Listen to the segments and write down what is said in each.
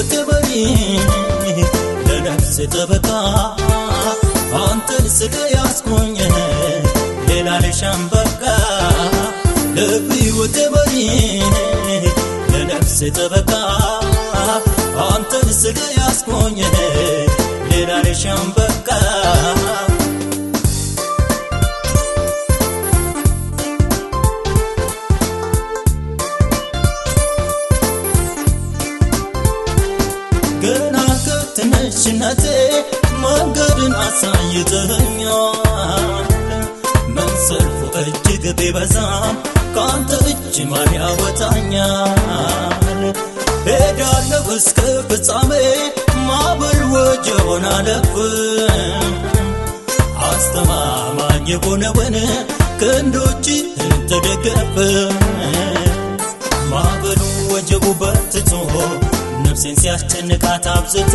ለሕይወት መሪ ለነፍስ ጠበቃ አንተን ስለያዝኩኝ ሌላ ልሻም በቃ ለሕይወት መሪ ለነፍስ ጠበቃ አንተን ስለያዝኩኝ ሌላ ልሻም ከትንሽነቴ መንገድን አሳይተኸኛል። መንሰልፉ እጅግ ቢበዛም ከአንተ እጅ ማን ያወጣኛል? ሄዳለሁ እስከ ፍጻሜ ማዕበል ወጀቡን አለፍ አስተማማኝ የሆነውን ክንዶችህን ተደገፍ ማዕበሉ ወጀቡ በርትቶ ነፍሴን ሲያስጨንቃት አብዝቶ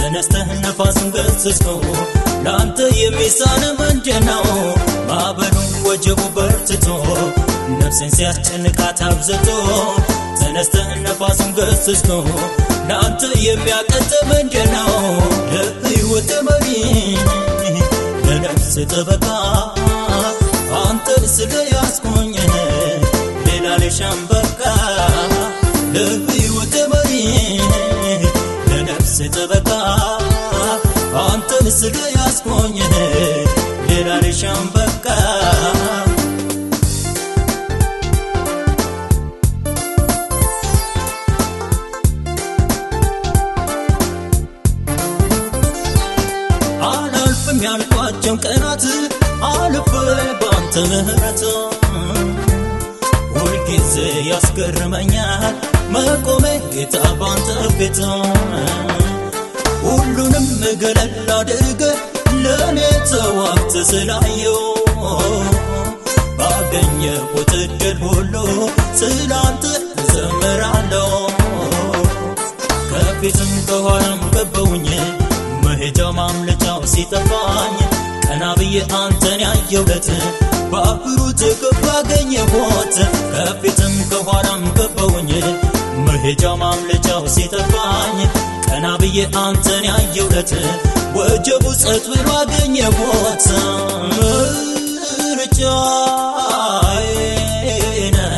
ተነስተህ ነፋሱን ገስጾ ለአንተ የሚሳን ምንድን ነው? ማዕበሉ ወጀቡ በርትቶ። ነፍሴን ሲያስጨንቃት አብዝቶ። ተነስተህ ነፋሱን ገስጾ ለአንተ የሚያቀጥ ምንድን ነው? ለሕይወት መሪ ለነፍስ ጠበቃ አንተን ስለያዝኩኝ ሌላ ልሻም በቃ ለሕይወት መሪ ለነፍስ ጠበቃ አንተን ስለያዝኩኝ ሌላ ልሻም በቃ አላልፍም ያልኳቸው ቀናት አልፍ በአንተ ምህረት። ሁልጊዜ ያስገርመኛል መቆሜ ጌታ ባንተ ፊት ሁሉንም ገለል አድርገ ለእኔ ተዋብት ስላየው ባገኘሁት እድል ሁሉ ስላንተ እዘምራለሁ ከፊትም ከኋላም ከበውኝ መሄጃ ማምለጫው ሲጠፋኝ ቀና ብዬ አንተን ያየሁለት በአክብሮት ከፍ አገኘሁት ከፊትም ከኋላም ከበውኝ መሄጃ ማምለጫው ሲጠፋኝ ቀና ብዬ አንተን ያየሁለት ወጀቡ ጸጥ ብሎ አገኘሁት። ምርጫዬ ነህ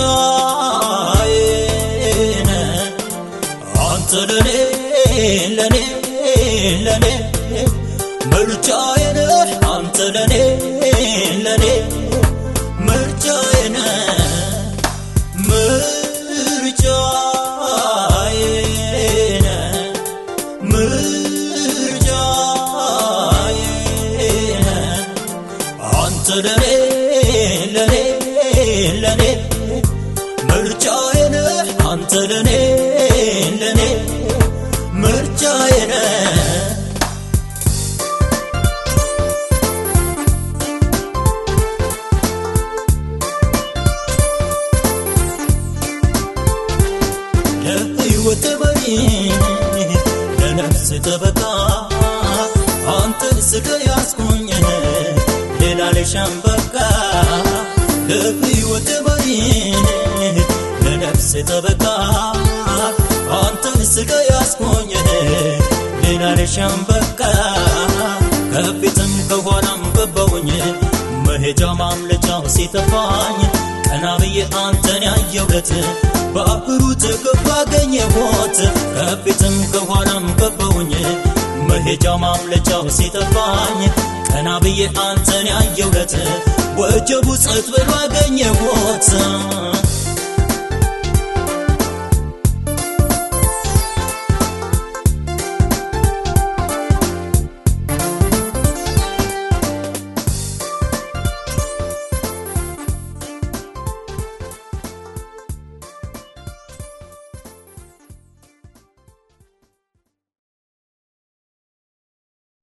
ምርጫዬ ነህ አንተ ለኔ ለኔ ለኔ ምርጫዬ ነህ አንተ ለኔ ለኔ ለኔ ምርጫዬ ነህ አንተ ለኔ ለኔ ምርጫዬ ነህ ለሕይወት መሪ ለነፍስ ጠበቃ አንተን ስለያዝኩኝ ሌላ ልሻም በቃ ለሕይወት መሪ ለነፍስ ጠበቃ አንተን ስለያዝኩኝ ሌላ ልሻም በቃ ከፊትም ከኋላም ከበውኝ መሄጃ ማምለጫው ሲጠፋኝ ቀና ብዬ አንተን ያየሁለት በአክብሩ ተከፍ አገኘሁት ከፊትም ከኋላም ከበውኝ መሄጃ ማምለጫው ሲጠፋኝ ቀና ብዬ አንተን ያየሁለት ወጀቡ ጸጥ ብሎ አገኘሁት